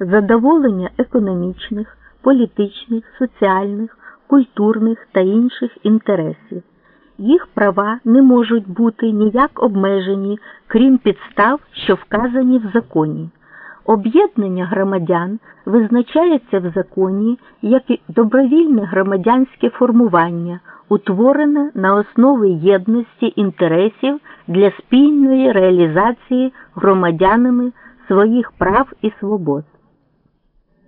задоволення економічних, політичних, соціальних, культурних та інших інтересів. Їх права не можуть бути ніяк обмежені, крім підстав, що вказані в законі. Об'єднання громадян визначається в законі як добровільне громадянське формування, утворене на основі єдності інтересів для спільної реалізації громадянами своїх прав і свобод.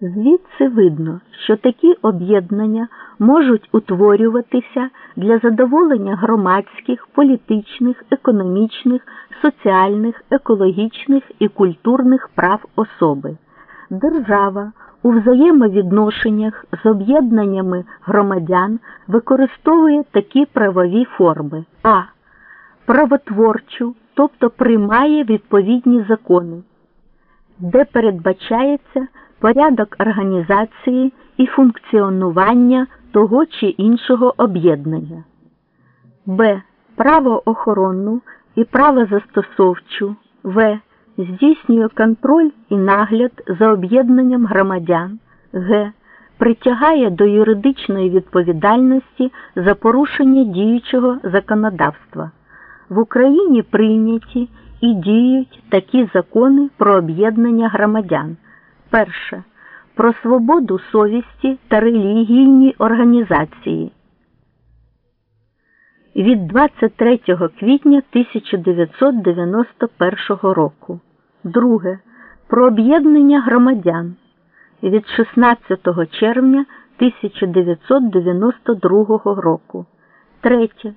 Звідси видно, що такі об'єднання можуть утворюватися для задоволення громадських, політичних, економічних, соціальних, екологічних і культурних прав особи. Держава у взаємовідношеннях з об'єднаннями громадян використовує такі правові форми а. Правотворчу, тобто приймає відповідні закони, де передбачається порядок організації і функціонування того чи іншого об'єднання, б. Правоохоронну і правозастосовчу в. Здійснює контроль і нагляд за об'єднанням громадян, г. Притягає до юридичної відповідальності за порушення діючого законодавства. В Україні прийняті і діють такі закони про об'єднання громадян. Перше. Про свободу совісті та релігійні організації. Від 23 квітня 1991 року. Друге. Про об'єднання громадян від 16 червня 1992 року. Третє.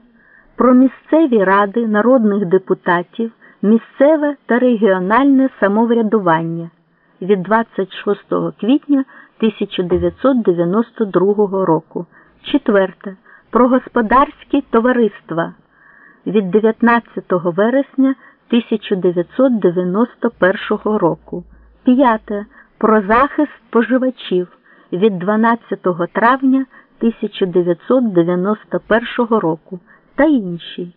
Про місцеві ради народних депутатів, місцеве та регіональне самоврядування від 26 квітня 1992 року. Четверте. Про господарські товариства від 19 вересня 1991 року. П'яте. Про захист споживачів від 12 травня 1991 року та інші.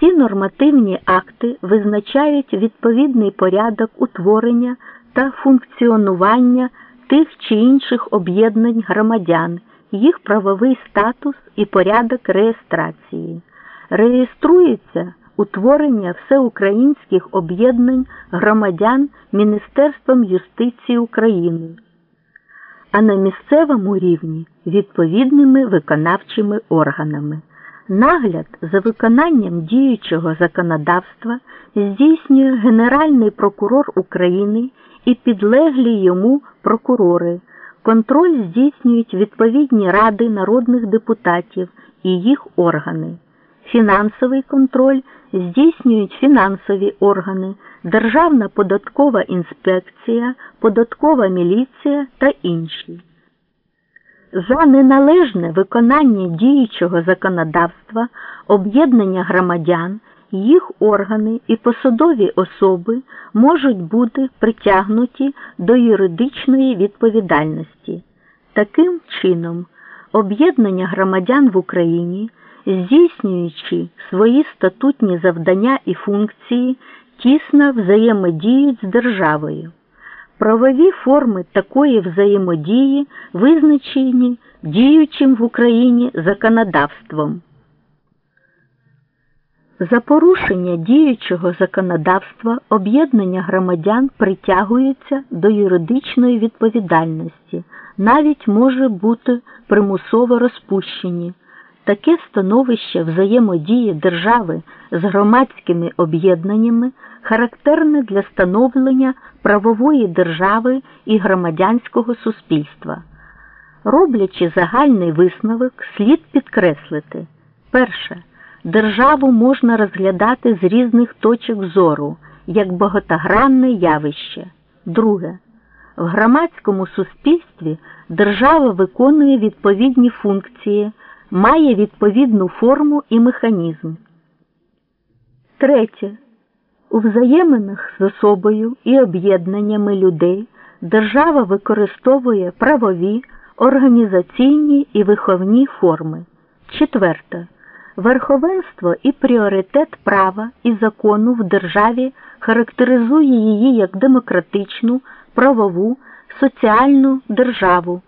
Ці нормативні акти визначають відповідний порядок утворення та функціонування тих чи інших об'єднань громадян, їх правовий статус і порядок реєстрації. Реєструється утворення всеукраїнських об'єднань громадян Міністерством юстиції України, а на місцевому рівні відповідними виконавчими органами. Нагляд за виконанням діючого законодавства здійснює Генеральний прокурор України і підлеглі йому прокурори. Контроль здійснюють відповідні ради народних депутатів і їх органи. Фінансовий контроль здійснюють фінансові органи, Державна податкова інспекція, податкова міліція та інші. За неналежне виконання діючого законодавства, об'єднання громадян, їх органи і посадові особи можуть бути притягнуті до юридичної відповідальності. Таким чином, об'єднання громадян в Україні, здійснюючи свої статутні завдання і функції, тісно взаємодіють з державою. Правові форми такої взаємодії визначені діючим в Україні законодавством. За порушення діючого законодавства об'єднання громадян притягуються до юридичної відповідальності, навіть може бути примусово розпущені. Таке становище взаємодії держави з громадськими об'єднаннями характерне для становлення правової держави і громадянського суспільства. Роблячи загальний висновок, слід підкреслити перше. Державу можна розглядати з різних точок зору як багатогранне явище. Друге. В громадському суспільстві держава виконує відповідні функції, має відповідну форму і механізм. Третє. У взаєминах з особою і об'єднаннями людей держава використовує правові, організаційні і виховні форми. Четверте. Верховенство і пріоритет права і закону в державі характеризує її як демократичну, правову, соціальну державу.